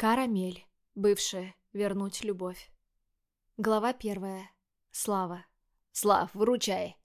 Карамель. Бывшая. Вернуть любовь. Глава первая. Слава. «Слав, выручай!»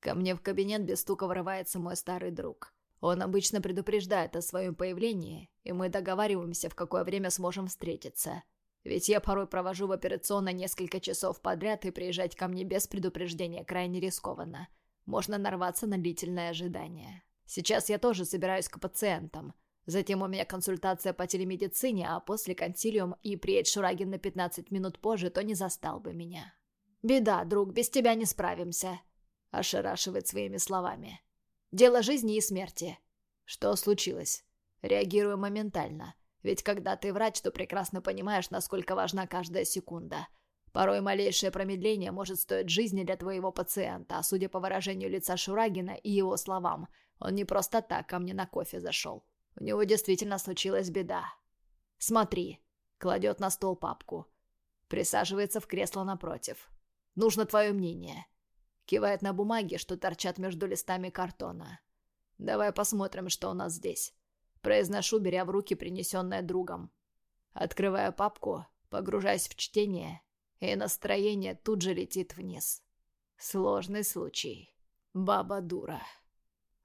Ко мне в кабинет без стука врывается мой старый друг. Он обычно предупреждает о своем появлении, и мы договариваемся, в какое время сможем встретиться. Ведь я порой провожу в операционной несколько часов подряд, и приезжать ко мне без предупреждения крайне рискованно. Можно нарваться на длительное ожидание. Сейчас я тоже собираюсь к пациентам. Затем у меня консультация по телемедицине, а после консилиум и приедет Шурагин на 15 минут позже, то не застал бы меня. «Беда, друг, без тебя не справимся», — ошарашивает своими словами. «Дело жизни и смерти». «Что случилось?» Реагирую моментально. Ведь когда ты врач, то прекрасно понимаешь, насколько важна каждая секунда. Порой малейшее промедление может стоить жизни для твоего пациента, а судя по выражению лица Шурагина и его словам, он не просто так ко мне на кофе зашел. У него действительно случилась беда. «Смотри», — кладет на стол папку. Присаживается в кресло напротив. «Нужно твое мнение». Кивает на бумаге, что торчат между листами картона. «Давай посмотрим, что у нас здесь». Произношу, беря в руки принесенное другом. Открываю папку, погружаясь в чтение, и настроение тут же летит вниз. Сложный случай. Баба дура.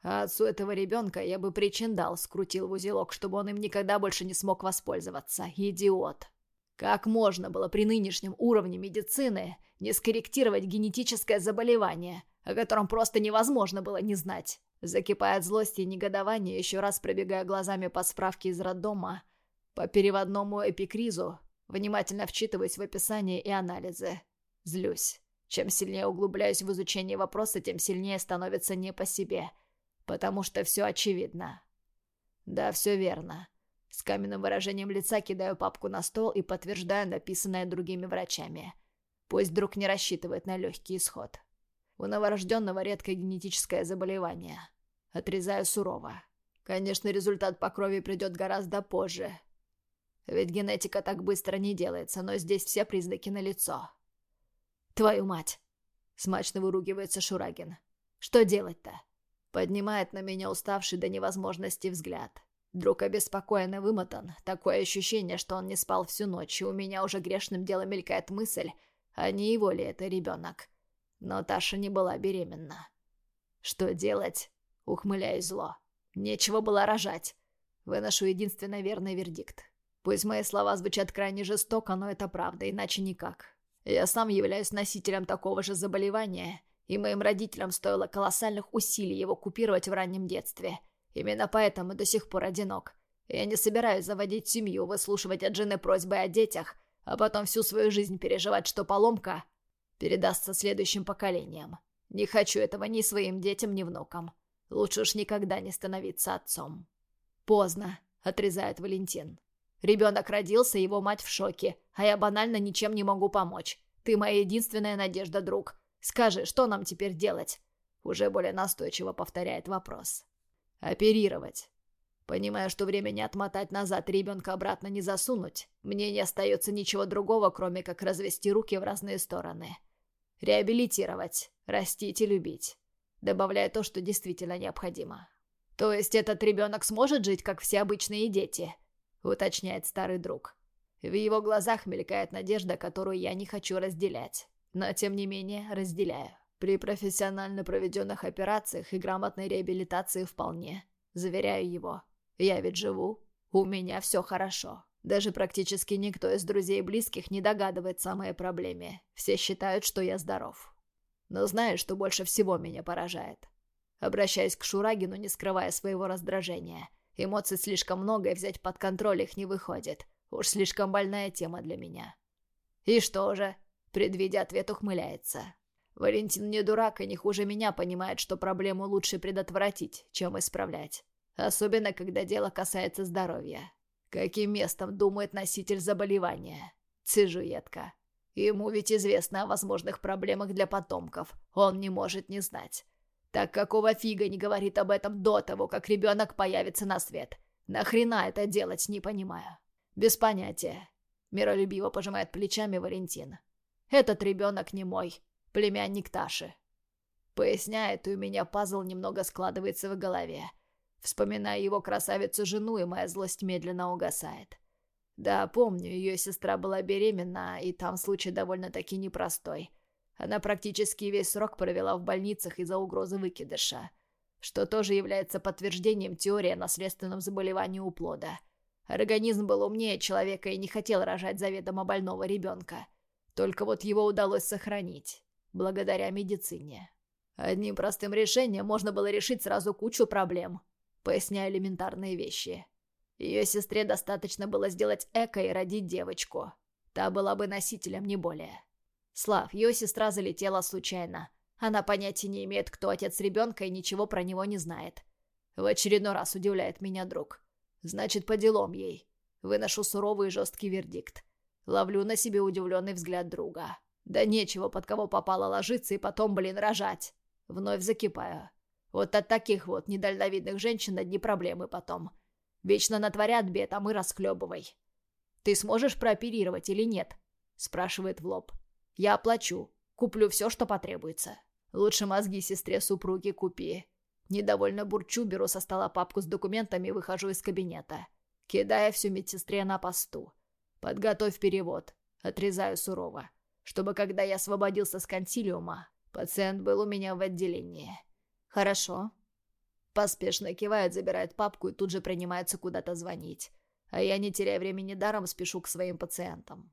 А отцу этого ребенка я бы причин дал, скрутил в узелок, чтобы он им никогда больше не смог воспользоваться. Идиот. Как можно было при нынешнем уровне медицины не скорректировать генетическое заболевание, о котором просто невозможно было не знать? Закипая от злости и негодования, еще раз пробегая глазами по справке из роддома, по переводному эпикризу, внимательно вчитываясь в описание и анализы. Злюсь. Чем сильнее углубляюсь в изучение вопроса, тем сильнее становится не по себе – потому что все очевидно. Да, все верно. С каменным выражением лица кидаю папку на стол и подтверждаю написанное другими врачами. Пусть друг не рассчитывает на легкий исход. У новорожденного редкое генетическое заболевание. Отрезаю сурово. Конечно, результат по крови придет гораздо позже. Ведь генетика так быстро не делается, но здесь все признаки налицо. «Твою мать!» — смачно выругивается Шурагин. «Что делать-то?» Поднимает на меня уставший до невозможности взгляд. Друг обеспокоен и вымотан. Такое ощущение, что он не спал всю ночь, и у меня уже грешным делом мелькает мысль, а не его ли это ребенок. Но Таша не была беременна. Что делать? Ухмыляюсь зло. Нечего было рожать. Выношу единственно верный вердикт. Пусть мои слова звучат крайне жестоко, но это правда, иначе никак. Я сам являюсь носителем такого же заболевания — и моим родителям стоило колоссальных усилий его купировать в раннем детстве. Именно поэтому до сих пор одинок. Я не собираюсь заводить семью, выслушивать от жены просьбы о детях, а потом всю свою жизнь переживать, что поломка передастся следующим поколениям. Не хочу этого ни своим детям, ни внукам. Лучше уж никогда не становиться отцом. Поздно, отрезает Валентин. Ребенок родился, его мать в шоке, а я банально ничем не могу помочь. Ты моя единственная надежда, друг. Скажи, что нам теперь делать?» Уже более настойчиво повторяет вопрос. «Оперировать. Понимая, что время не отмотать назад, ребенка обратно не засунуть, мне не остается ничего другого, кроме как развести руки в разные стороны. Реабилитировать, растить и любить, добавляя то, что действительно необходимо. То есть этот ребенок сможет жить, как все обычные дети?» уточняет старый друг. В его глазах мелькает надежда, которую я не хочу разделять но тем не менее разделяю. При профессионально проведенных операциях и грамотной реабилитации вполне. Заверяю его. Я ведь живу. У меня все хорошо. Даже практически никто из друзей и близких не догадывается о моей проблеме. Все считают, что я здоров. Но знаешь, что больше всего меня поражает? Обращаясь к Шурагину, не скрывая своего раздражения. Эмоций слишком много, и взять под контроль их не выходит. Уж слишком больная тема для меня. И что же? Предвидя ответ, ухмыляется. Валентин не дурак и не хуже меня понимает, что проблему лучше предотвратить, чем исправлять. Особенно, когда дело касается здоровья. Каким местом думает носитель заболевания? Цежу едко. Ему ведь известно о возможных проблемах для потомков. Он не может не знать. Так какого фига не говорит об этом до того, как ребенок появится на свет? Нахрена это делать, не понимаю. Без понятия. Миролюбиво пожимает плечами Валентин. Этот ребенок не мой, племянник Таши. Поясняет, у меня пазл немного складывается в голове. Вспоминая его красавицу-жену, и моя злость медленно угасает. Да, помню, ее сестра была беременна, и там случай довольно-таки непростой. Она практически весь срок провела в больницах из-за угрозы выкидыша, что тоже является подтверждением теории о наследственном заболевании у плода. Организм был умнее человека и не хотел рожать заведомо больного ребенка. Только вот его удалось сохранить, благодаря медицине. Одним простым решением можно было решить сразу кучу проблем, поясняя элементарные вещи. Ее сестре достаточно было сделать эко и родить девочку. Та была бы носителем, не более. Слав, ее сестра залетела случайно. Она понятия не имеет, кто отец ребенка и ничего про него не знает. В очередной раз удивляет меня друг. Значит, по делам ей. Выношу суровый и жесткий вердикт. Ловлю на себе удивленный взгляд друга. Да нечего под кого попало ложиться и потом, блин, рожать. Вновь закипаю. Вот от таких вот недальновидных женщин одни проблемы потом. Вечно натворят бед, а мы расхлебывай. «Ты сможешь прооперировать или нет?» Спрашивает в лоб. «Я оплачу. Куплю все, что потребуется. Лучше мозги сестре супруги купи». Недовольно бурчу, беру со стола папку с документами и выхожу из кабинета. Кидая всю медсестре на посту. «Подготовь перевод». Отрезаю сурово. Чтобы, когда я освободился с консилиума, пациент был у меня в отделении. «Хорошо», Поспешно кивает, забирает папку и тут же принимается куда-то звонить. А я, не теряя времени даром, спешу к своим пациентам.